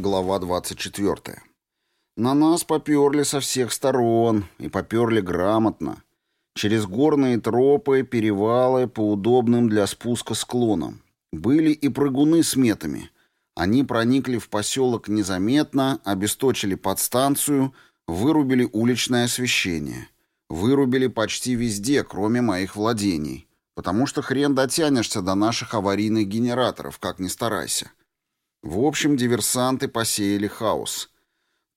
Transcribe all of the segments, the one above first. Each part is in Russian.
Глава 24. На нас поперли со всех сторон, и поперли грамотно. Через горные тропы, перевалы по удобным для спуска склонам. Были и прыгуны с метами. Они проникли в поселок незаметно, обесточили подстанцию, вырубили уличное освещение. Вырубили почти везде, кроме моих владений. Потому что хрен дотянешься до наших аварийных генераторов, как ни старайся. В общем, диверсанты посеяли хаос.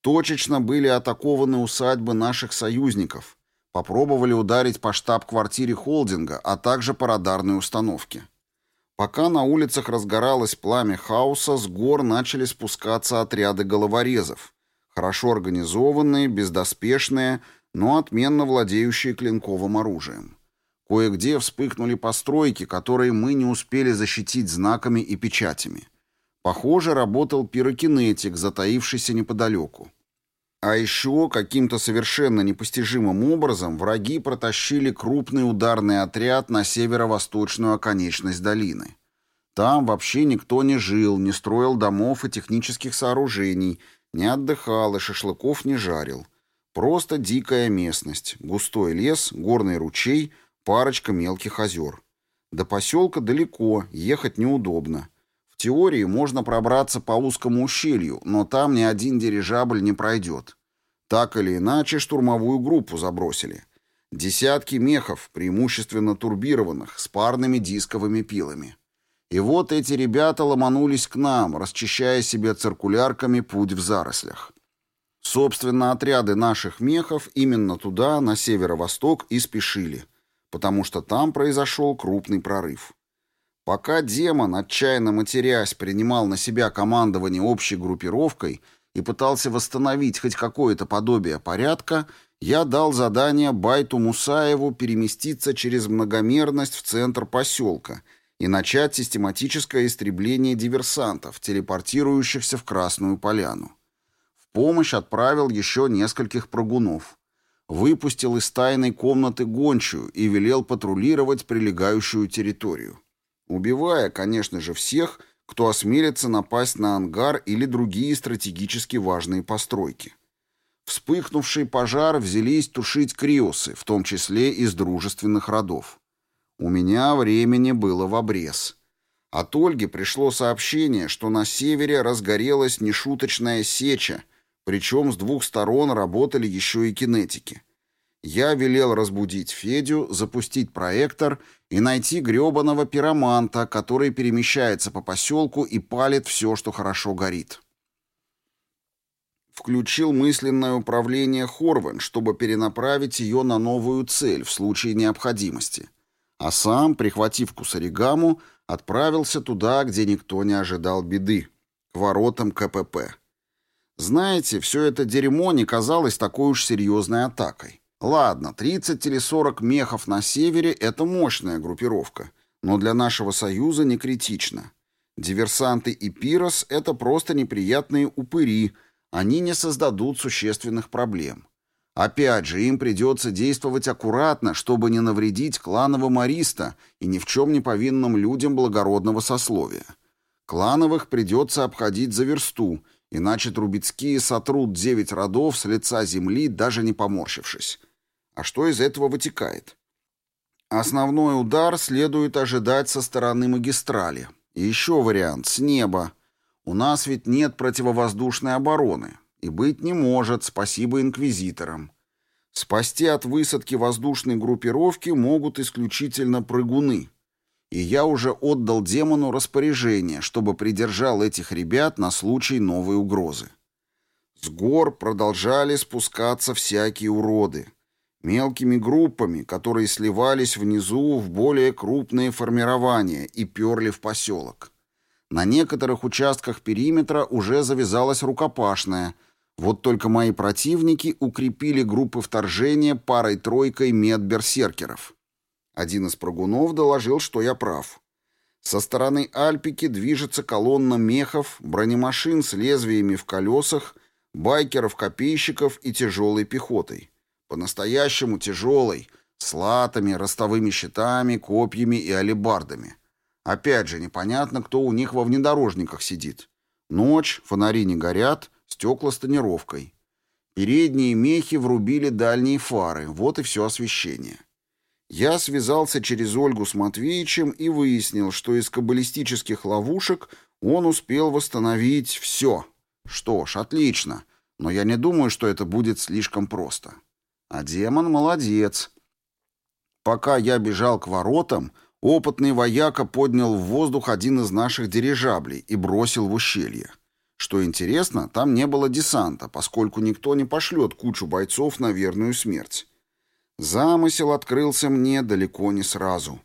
Точечно были атакованы усадьбы наших союзников. Попробовали ударить по штаб-квартире холдинга, а также по радарной установке. Пока на улицах разгоралось пламя хаоса, с гор начали спускаться отряды головорезов. Хорошо организованные, бездоспешные, но отменно владеющие клинковым оружием. Кое-где вспыхнули постройки, которые мы не успели защитить знаками и печатями. Похоже, работал пирокинетик, затаившийся неподалеку. А еще каким-то совершенно непостижимым образом враги протащили крупный ударный отряд на северо-восточную оконечность долины. Там вообще никто не жил, не строил домов и технических сооружений, не отдыхал и шашлыков не жарил. Просто дикая местность, густой лес, горный ручей, парочка мелких озер. До поселка далеко, ехать неудобно. Теории можно пробраться по узкому ущелью, но там ни один дирижабль не пройдет. Так или иначе, штурмовую группу забросили. Десятки мехов, преимущественно турбированных, с парными дисковыми пилами. И вот эти ребята ломанулись к нам, расчищая себе циркулярками путь в зарослях. Собственно, отряды наших мехов именно туда, на северо-восток, и спешили, потому что там произошел крупный прорыв. Пока демон, отчаянно матерясь, принимал на себя командование общей группировкой и пытался восстановить хоть какое-то подобие порядка, я дал задание Байту Мусаеву переместиться через многомерность в центр поселка и начать систематическое истребление диверсантов, телепортирующихся в Красную Поляну. В помощь отправил еще нескольких прогунов. Выпустил из тайной комнаты гончую и велел патрулировать прилегающую территорию убивая, конечно же, всех, кто осмелится напасть на ангар или другие стратегически важные постройки. Вспыхнувший пожар взялись тушить криосы, в том числе из дружественных родов. У меня времени было в обрез. От Ольги пришло сообщение, что на севере разгорелась нешуточная сеча, причем с двух сторон работали еще и кинетики. Я велел разбудить Федю, запустить проектор и найти грёбаного пироманта, который перемещается по поселку и палит все, что хорошо горит. Включил мысленное управление Хорвен, чтобы перенаправить ее на новую цель в случае необходимости. А сам, прихватив кусаригаму, отправился туда, где никто не ожидал беды, к воротам КПП. Знаете, все это дерьмо не казалось такой уж серьезной атакой. Ладно, 30 или 40 мехов на севере — это мощная группировка, но для нашего союза не критично. Диверсанты и Пирос — это просто неприятные упыри, они не создадут существенных проблем. Опять же, им придется действовать аккуратно, чтобы не навредить клановым Ариста и ни в чем не повинным людям благородного сословия. Клановых придется обходить за версту, иначе Трубецкие сотрут девять родов с лица земли, даже не поморщившись. А что из этого вытекает? Основной удар следует ожидать со стороны магистрали. И еще вариант — с неба. У нас ведь нет противовоздушной обороны. И быть не может, спасибо инквизиторам. Спасти от высадки воздушной группировки могут исключительно прыгуны. И я уже отдал демону распоряжение, чтобы придержал этих ребят на случай новой угрозы. С гор продолжали спускаться всякие уроды мелкими группами, которые сливались внизу в более крупные формирования и перли в поселок. На некоторых участках периметра уже завязалась рукопашная, вот только мои противники укрепили группы вторжения парой-тройкой медберсеркеров. Один из прыгунов доложил, что я прав. Со стороны Альпики движется колонна мехов, бронемашин с лезвиями в колесах, байкеров-копейщиков и тяжелой пехотой. По-настоящему тяжелой, с латами, ростовыми щитами, копьями и алебардами. Опять же, непонятно, кто у них во внедорожниках сидит. Ночь, фонари не горят, стекла с тонировкой. Передние мехи врубили дальние фары, вот и все освещение. Я связался через Ольгу с Матвеичем и выяснил, что из каббалистических ловушек он успел восстановить все. Что ж, отлично, но я не думаю, что это будет слишком просто. А демон молодец. Пока я бежал к воротам, опытный вояка поднял в воздух один из наших дирижаблей и бросил в ущелье. Что интересно, там не было десанта, поскольку никто не пошлет кучу бойцов на верную смерть. Замысел открылся мне далеко не сразу.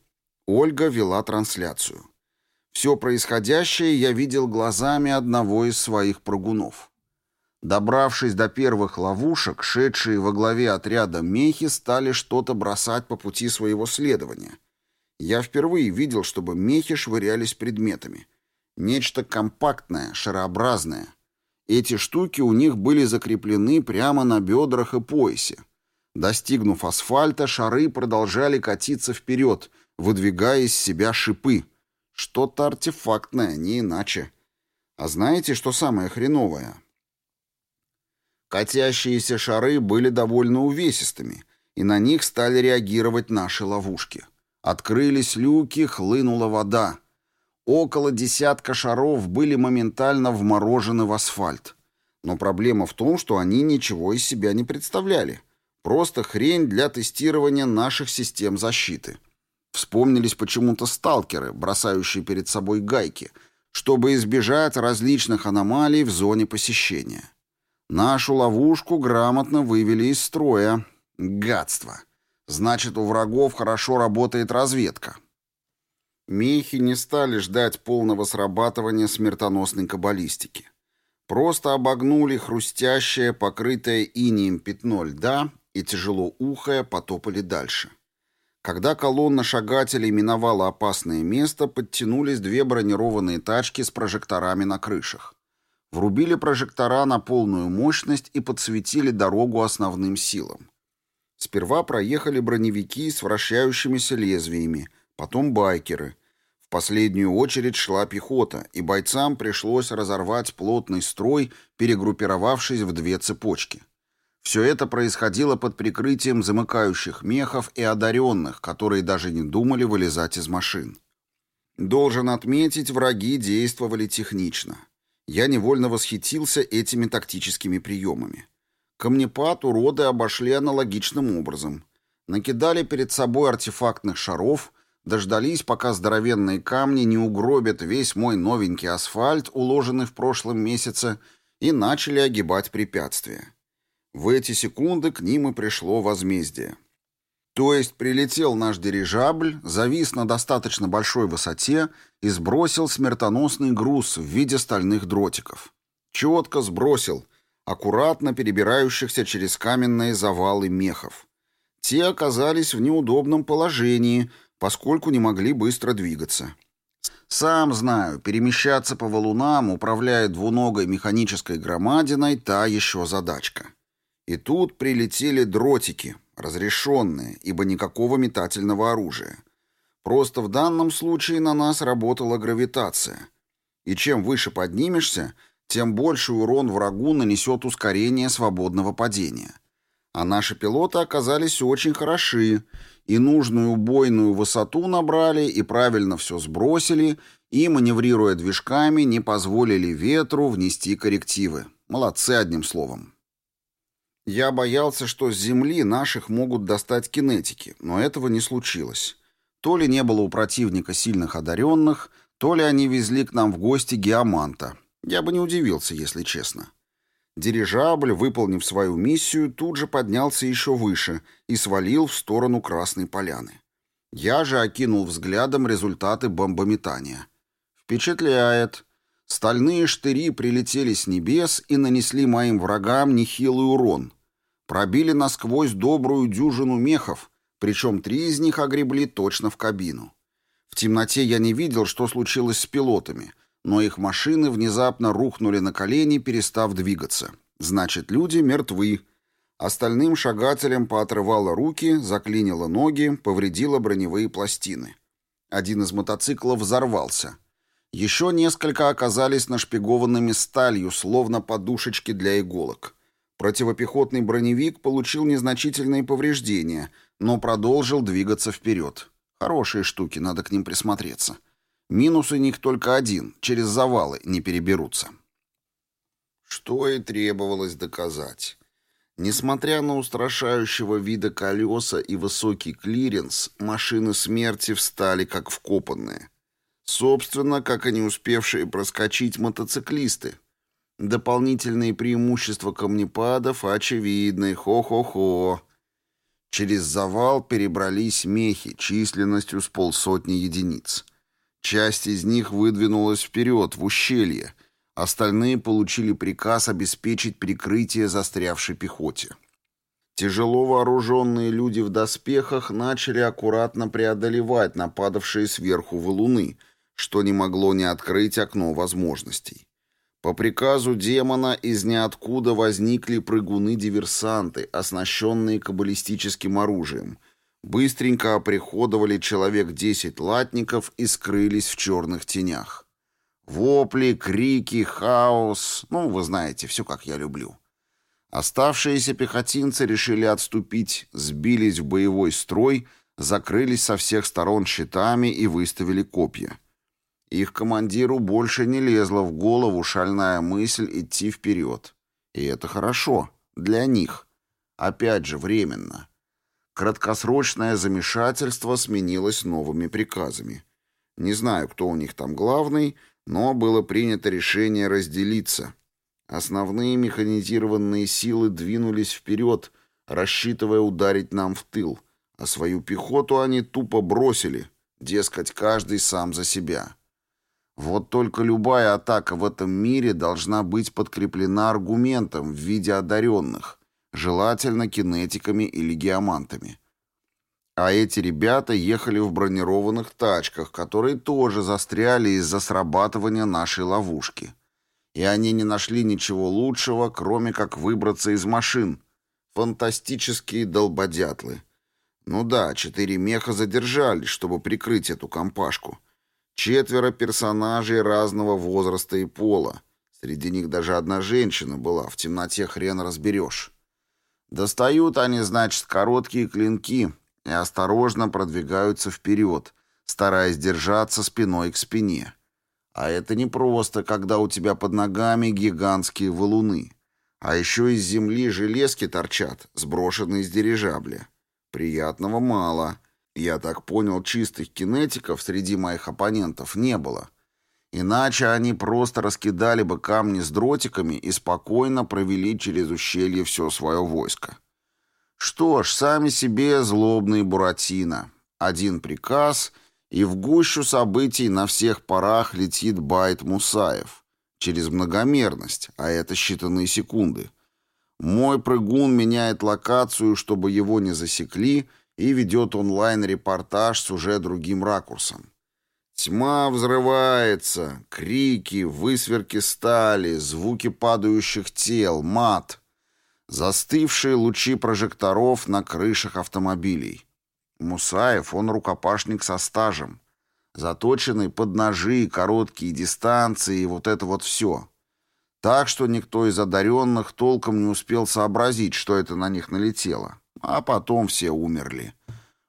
Ольга вела трансляцию. Все происходящее я видел глазами одного из своих прыгунов. Добравшись до первых ловушек, шедшие во главе отряда мехи стали что-то бросать по пути своего следования. Я впервые видел, чтобы мехи швырялись предметами. Нечто компактное, шарообразное. Эти штуки у них были закреплены прямо на бедрах и поясе. Достигнув асфальта, шары продолжали катиться вперед, выдвигая из себя шипы. Что-то артефактное, не иначе. А знаете, что самое хреновое? Катящиеся шары были довольно увесистыми, и на них стали реагировать наши ловушки. Открылись люки, хлынула вода. Около десятка шаров были моментально вморожены в асфальт. Но проблема в том, что они ничего из себя не представляли. Просто хрень для тестирования наших систем защиты. Вспомнились почему-то сталкеры, бросающие перед собой гайки, чтобы избежать различных аномалий в зоне посещения. Нашу ловушку грамотно вывели из строя. Гадство. Значит, у врагов хорошо работает разведка. Мехи не стали ждать полного срабатывания смертоносной каббалистики. Просто обогнули хрустящее, покрытое инием пятно льда и, тяжело ухая, потопали дальше. Когда колонна шагателей миновала опасное место, подтянулись две бронированные тачки с прожекторами на крышах. Врубили прожектора на полную мощность и подсветили дорогу основным силам. Сперва проехали броневики с вращающимися лезвиями, потом байкеры. В последнюю очередь шла пехота, и бойцам пришлось разорвать плотный строй, перегруппировавшись в две цепочки. Все это происходило под прикрытием замыкающих мехов и одаренных, которые даже не думали вылезать из машин. Должен отметить, враги действовали технично. Я невольно восхитился этими тактическими приемами. Камнепад уроды обошли аналогичным образом. Накидали перед собой артефактных шаров, дождались, пока здоровенные камни не угробят весь мой новенький асфальт, уложенный в прошлом месяце, и начали огибать препятствия. В эти секунды к ним и пришло возмездие. То есть прилетел наш дирижабль, завис на достаточно большой высоте и сбросил смертоносный груз в виде стальных дротиков. Четко сбросил, аккуратно перебирающихся через каменные завалы мехов. Те оказались в неудобном положении, поскольку не могли быстро двигаться. Сам знаю, перемещаться по валунам, управляя двуногой механической громадиной, та еще задачка. И тут прилетели дротики, разрешенные, ибо никакого метательного оружия. Просто в данном случае на нас работала гравитация. И чем выше поднимешься, тем больше урон врагу нанесет ускорение свободного падения. А наши пилоты оказались очень хороши, и нужную убойную высоту набрали, и правильно все сбросили, и, маневрируя движками, не позволили ветру внести коррективы. Молодцы, одним словом. Я боялся, что с Земли наших могут достать кинетики, но этого не случилось. То ли не было у противника сильных одаренных, то ли они везли к нам в гости геоманта. Я бы не удивился, если честно. Дирижабль, выполнив свою миссию, тут же поднялся еще выше и свалил в сторону Красной Поляны. Я же окинул взглядом результаты бомбометания. Впечатляет. Стальные штыри прилетели с небес и нанесли моим врагам нехилый урон. Пробили насквозь добрую дюжину мехов, причем три из них огребли точно в кабину. В темноте я не видел, что случилось с пилотами, но их машины внезапно рухнули на колени, перестав двигаться. Значит, люди мертвы. Остальным шагателям поотрывало руки, заклинило ноги, повредило броневые пластины. Один из мотоциклов взорвался. Еще несколько оказались нашпигованными сталью, словно подушечки для иголок. Противопехотный броневик получил незначительные повреждения, но продолжил двигаться вперед. Хорошие штуки, надо к ним присмотреться. Минус у них только один — через завалы не переберутся. Что и требовалось доказать. Несмотря на устрашающего вида колеса и высокий клиренс, машины смерти встали как вкопанные. Собственно, как и не успевшие проскочить мотоциклисты. Дополнительные преимущества камнепадов очевидны. Хо-хо-хо. Через завал перебрались мехи численностью с полсотни единиц. Часть из них выдвинулась вперед, в ущелье. Остальные получили приказ обеспечить прикрытие застрявшей пехоте. Тяжело вооруженные люди в доспехах начали аккуратно преодолевать нападавшие сверху валуны — что не могло не открыть окно возможностей. По приказу демона из ниоткуда возникли прыгуны-диверсанты, оснащенные каббалистическим оружием. Быстренько оприходовали человек десять латников и скрылись в черных тенях. Вопли, крики, хаос. Ну, вы знаете, все как я люблю. Оставшиеся пехотинцы решили отступить, сбились в боевой строй, закрылись со всех сторон щитами и выставили копья. Их командиру больше не лезла в голову шальная мысль идти вперед. И это хорошо. Для них. Опять же, временно. Краткосрочное замешательство сменилось новыми приказами. Не знаю, кто у них там главный, но было принято решение разделиться. Основные механизированные силы двинулись вперед, рассчитывая ударить нам в тыл, а свою пехоту они тупо бросили, дескать, каждый сам за себя. Вот только любая атака в этом мире должна быть подкреплена аргументом в виде одаренных, желательно кинетиками или геомантами. А эти ребята ехали в бронированных тачках, которые тоже застряли из-за срабатывания нашей ловушки. И они не нашли ничего лучшего, кроме как выбраться из машин. Фантастические долбодятлы. Ну да, четыре меха задержались, чтобы прикрыть эту компашку. Четверо персонажей разного возраста и пола. Среди них даже одна женщина была, в темноте хрен разберешь. Достают они, значит, короткие клинки и осторожно продвигаются вперед, стараясь держаться спиной к спине. А это не просто, когда у тебя под ногами гигантские валуны. А еще из земли железки торчат, сброшенные с дирижабля. Приятного мало — я так понял, чистых кинетиков среди моих оппонентов не было. Иначе они просто раскидали бы камни с дротиками и спокойно провели через ущелье все свое войско. Что ж, сами себе злобные Буратино. Один приказ, и в гущу событий на всех парах летит байт Мусаев. Через многомерность, а это считанные секунды. Мой прыгун меняет локацию, чтобы его не засекли, и ведет онлайн-репортаж с уже другим ракурсом. Тьма взрывается, крики, высверки стали, звуки падающих тел, мат. Застывшие лучи прожекторов на крышах автомобилей. Мусаев, он рукопашник со стажем. Заточенный под ножи, короткие дистанции и вот это вот все. Так что никто из одаренных толком не успел сообразить, что это на них налетело. А потом все умерли.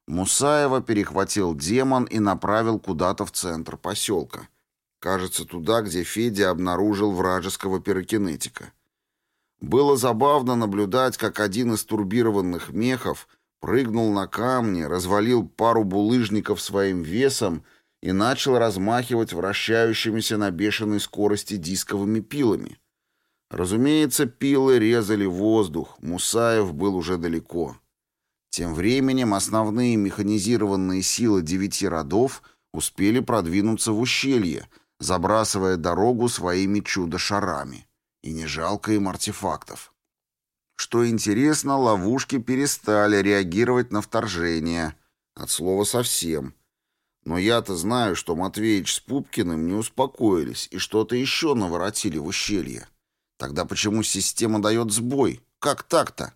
Мусаева перехватил демон и направил куда-то в центр поселка. Кажется, туда, где Федя обнаружил вражеского пирокинетика. Было забавно наблюдать, как один из турбированных мехов прыгнул на камни, развалил пару булыжников своим весом и начал размахивать вращающимися на бешеной скорости дисковыми пилами. Разумеется, пилы резали воздух, Мусаев был уже далеко. Тем временем основные механизированные силы девяти родов успели продвинуться в ущелье, забрасывая дорогу своими чудо-шарами. И не жалко им артефактов. Что интересно, ловушки перестали реагировать на вторжение. От слова совсем. Но я-то знаю, что Матвеич с Пупкиным не успокоились и что-то еще наворотили в ущелье. Тогда почему система дает сбой? Как так-то?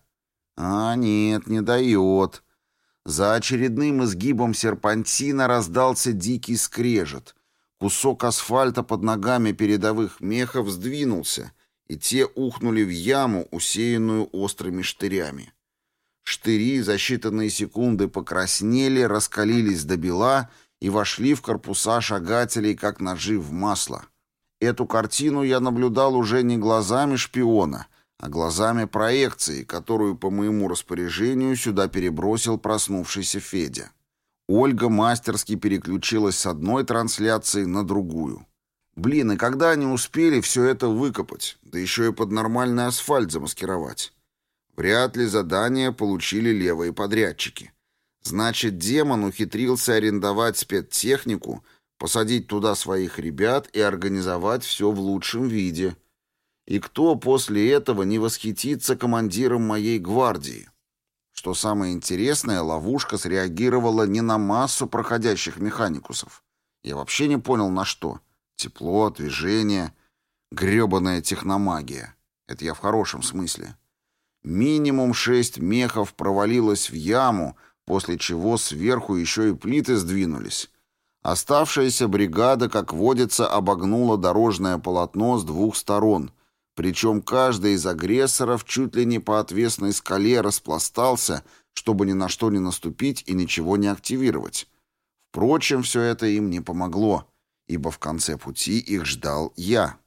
А нет, не дает. За очередным изгибом серпантина раздался дикий скрежет. Кусок асфальта под ногами передовых мехов сдвинулся, и те ухнули в яму, усеянную острыми штырями. Штыри за считанные секунды покраснели, раскалились до бела и вошли в корпуса шагателей, как ножи в масло. Эту картину я наблюдал уже не глазами шпиона, а глазами проекции, которую по моему распоряжению сюда перебросил проснувшийся Федя. Ольга мастерски переключилась с одной трансляции на другую. Блин, и когда они успели все это выкопать, да еще и под нормальный асфальт замаскировать? Вряд ли задание получили левые подрядчики. Значит, демон ухитрился арендовать спецтехнику, посадить туда своих ребят и организовать все в лучшем виде. И кто после этого не восхитится командиром моей гвардии? Что самое интересное, ловушка среагировала не на массу проходящих механикусов. Я вообще не понял, на что. Тепло, движение, грёбаная техномагия. Это я в хорошем смысле. Минимум шесть мехов провалилось в яму, после чего сверху еще и плиты сдвинулись. Оставшаяся бригада, как водится, обогнула дорожное полотно с двух сторон, причем каждый из агрессоров чуть ли не по отвесной скале распластался, чтобы ни на что не наступить и ничего не активировать. Впрочем, все это им не помогло, ибо в конце пути их ждал я.